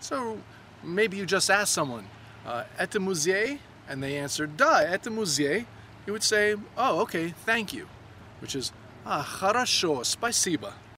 So maybe you just ask someone, uh, это musée?" And they answered, да, это musée?" You would say, oh, okay, thank you, which is, ah, хорошо, спасибо.